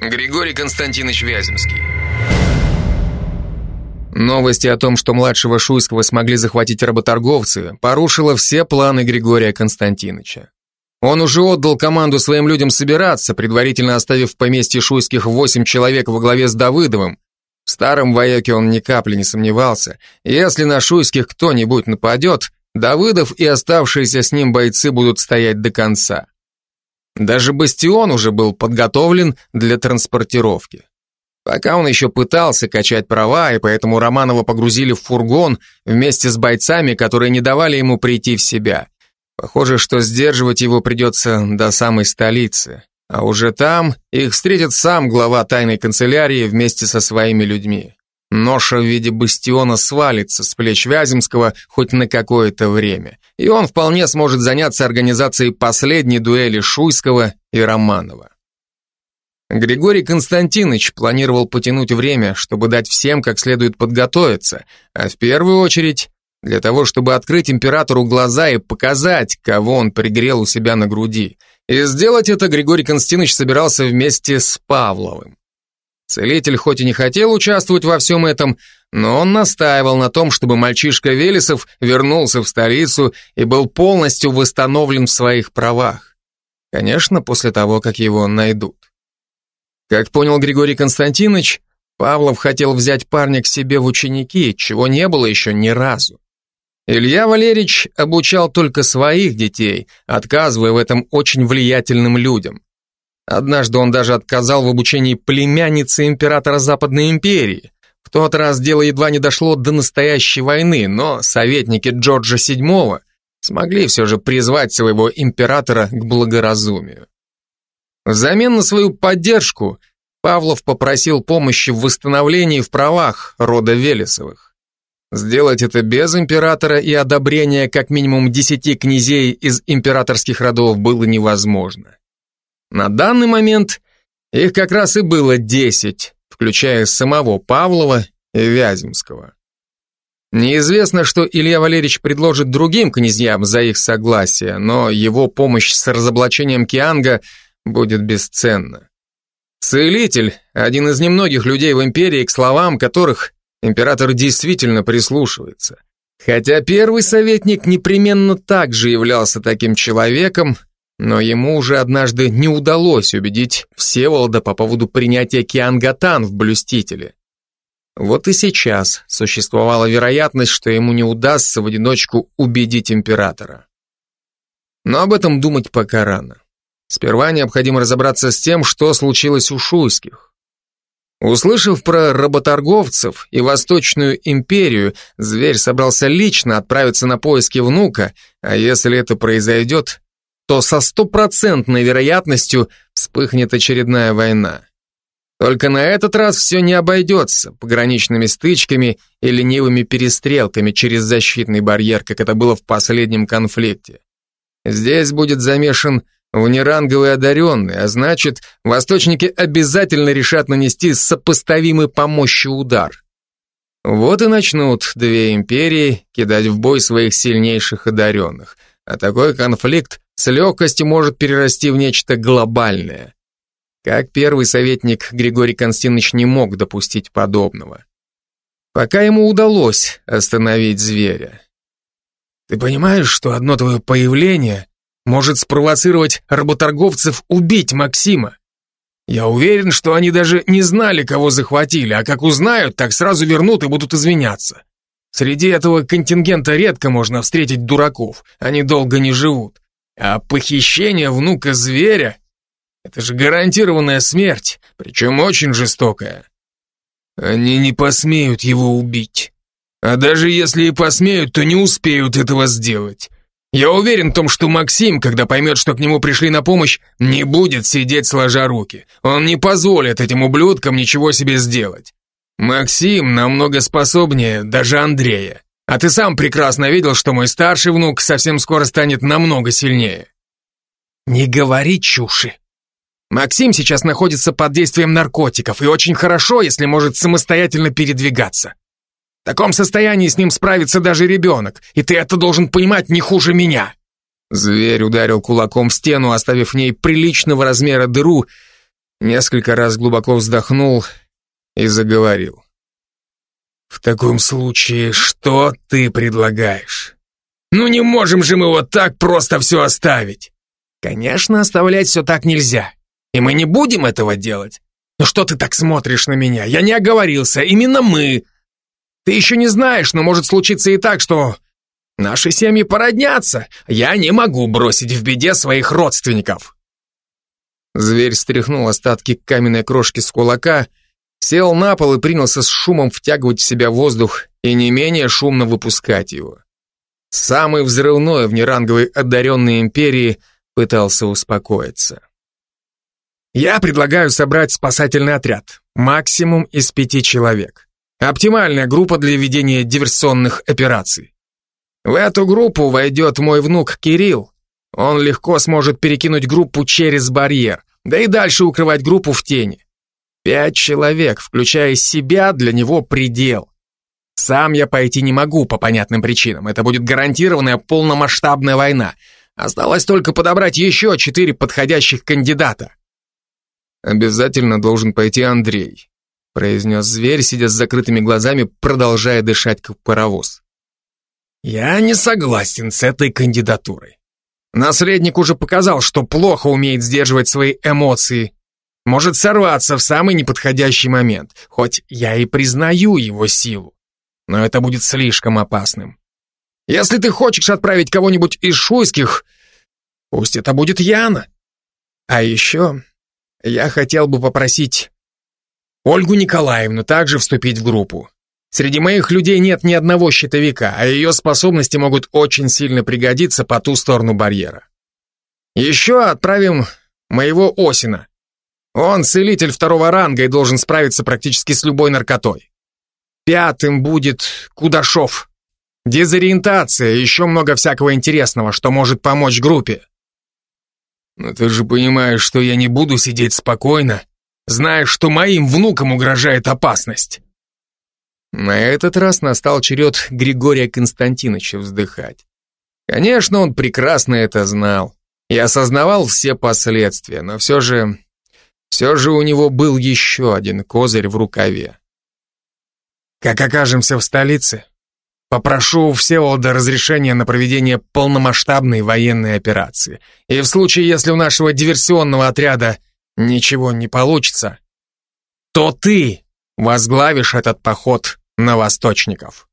Григорий Константинович Вяземский. Новости о том, что младшего Шуйского смогли захватить работорговцы, порушило все планы Григория Константиновича. Он уже отдал команду своим людям собираться, предварительно оставив в поместье Шуйских восемь человек во главе с Давыдовым. В старом вояке он ни капли не сомневался. Если на Шуйских кто-нибудь нападет, Давыдов и оставшиеся с ним бойцы будут стоять до конца. Даже бастион уже был подготовлен для транспортировки. Пока он еще пытался качать права, и поэтому Романова погрузили в фургон вместе с бойцами, которые не давали ему прийти в себя. Похоже, что сдерживать его придется до самой столицы. А уже там их встретит сам глава тайной канцелярии вместе со своими людьми. Ноша в виде бастиона свалится с плеч Вяземского хоть на какое-то время, и он вполне сможет заняться организацией последней дуэли Шуйского и Романова. Григорий Константинович планировал потянуть время, чтобы дать всем как следует подготовиться, а в первую очередь для того, чтобы открыть императору глаза и показать, кого он пригрел у себя на груди. И сделать это Григорий Константинович собирался вместе с Павловым. Целитель хоть и не хотел участвовать во всем этом, но он настаивал на том, чтобы мальчишка Велесов вернулся в столицу и был полностью восстановлен в своих правах. Конечно, после того, как его найдут. Как понял Григорий Константинович, Павлов хотел взять парня к себе в ученики, чего не было еще ни разу. Илья Валерьевич обучал только своих детей, отказывая в этом очень влиятельным людям. Однажды он даже отказал в обучении племянницы императора Западной империи. В тот раз дело едва не дошло до настоящей войны, но советники Джорджа VII смогли все же призвать своего императора к благоразумию. Взамен на свою поддержку Павлов попросил помощи в восстановлении в правах рода Велесовых. Сделать это без императора и одобрения как минимум десяти князей из императорских родов было невозможно. На данный момент их как раз и было десять, включая самого Павлова и Вяземского. Неизвестно, что Илья Валерьевич предложит другим князьям за их согласие, но его помощь с разоблачением Кианга будет бесценна. Целитель – один из немногих людей в империи, к словам которых император действительно прислушивается. Хотя первый советник непременно также являлся таким человеком, но ему уже однажды не удалось убедить Всеволода по поводу принятия Киангатан в блюстителе. Вот и сейчас существовала вероятность, что ему не удастся в одиночку убедить императора. Но об этом думать пока рано. Сперва необходимо разобраться с тем, что случилось у Шуйских. Услышав про работорговцев и Восточную империю, зверь собрался лично отправиться на поиски внука, а если это произойдет, то со стопроцентной вероятностью вспыхнет очередная война. Только на этот раз все не обойдется пограничными стычками и ленивыми перестрелками через защитный барьер, как это было в последнем конфликте. Здесь будет замешан внеранговый одаренный, а значит, восточники обязательно решат нанести сопоставимый по мощи удар. Вот и начнут две империи кидать в бой своих сильнейших одаренных, а такой конфликт с легкостью может перерасти в нечто глобальное. Как первый советник Григорий Константинович не мог допустить подобного. Пока ему удалось остановить зверя. «Ты понимаешь, что одно твое появление может спровоцировать работорговцев убить Максима. Я уверен, что они даже не знали, кого захватили, а как узнают, так сразу вернут и будут извиняться. Среди этого контингента редко можно встретить дураков, они долго не живут. А похищение внука зверя — это же гарантированная смерть, причем очень жестокая. Они не посмеют его убить. А даже если и посмеют, то не успеют этого сделать. Я уверен в том, что Максим, когда поймет, что к нему пришли на помощь, не будет сидеть сложа руки. Он не позволит этим ублюдкам ничего себе сделать. Максим намного способнее даже Андрея. А ты сам прекрасно видел, что мой старший внук совсем скоро станет намного сильнее. Не говори чуши. Максим сейчас находится под действием наркотиков и очень хорошо, если может самостоятельно передвигаться. В таком состоянии с ним справится даже ребенок, и ты это должен понимать не хуже меня. Зверь ударил кулаком в стену, оставив в ней приличного размера дыру, Несколько раз глубоко вздохнул и заговорил. В таком случае, что ты предлагаешь? Ну не можем же мы вот так просто все оставить. Конечно, оставлять все так нельзя. И мы не будем этого делать. Но что ты так смотришь на меня? Я не оговорился, именно мы. Ты еще не знаешь, но может случиться и так, что наши семьи породнятся. Я не могу бросить в беде своих родственников. Зверь стряхнул остатки каменной крошки с кулака, сел на пол и принялся с шумом втягивать в себя воздух и не менее шумно выпускать его. Самый взрывной в неранговой одаренной империи пытался успокоиться. Я предлагаю собрать спасательный отряд, максимум из пяти человек. Оптимальная группа для ведения диверсионных операций. В эту группу войдет мой внук Кирилл. Он легко сможет перекинуть группу через барьер, да и дальше укрывать группу в тени. Пять человек, включая себя, для него предел. Сам я пойти не могу по понятным причинам. Это будет гарантированная полномасштабная война. Осталось только подобрать еще четыре подходящих кандидата. Обязательно должен пойти Андрей, произнес зверь, сидя с закрытыми глазами, продолжая дышать как паровоз. Я не согласен с этой кандидатурой. Наследник уже показал, что плохо умеет сдерживать свои эмоции. Может сорваться в самый неподходящий момент, хоть я и признаю его силу. Но это будет слишком опасным. Если ты хочешь отправить кого-нибудь из шуйских, пусть это будет Яна. А еще я хотел бы попросить Ольгу Николаевну также вступить в группу. Среди моих людей нет ни одного щитовика, а ее способности могут очень сильно пригодиться по ту сторону барьера. Еще отправим моего Осина. Он целитель второго ранга и должен справиться практически с любой наркотой. Пятым будет Кудашов. Дезориентация и еще много всякого интересного, что может помочь группе. Но ты же понимаешь, что я не буду сидеть спокойно, зная, что моим внукам угрожает опасность. На этот раз настал черед Григория Константиновича вздыхать. Конечно, он прекрасно это знал и осознавал все последствия, но все же... Все же у него был еще один козырь в рукаве. Как окажемся в столице, попрошу у Всеволода разрешения на проведение полномасштабной военной операции. И в случае, если у нашего диверсионного отряда ничего не получится, то ты возглавишь этот поход на восточников.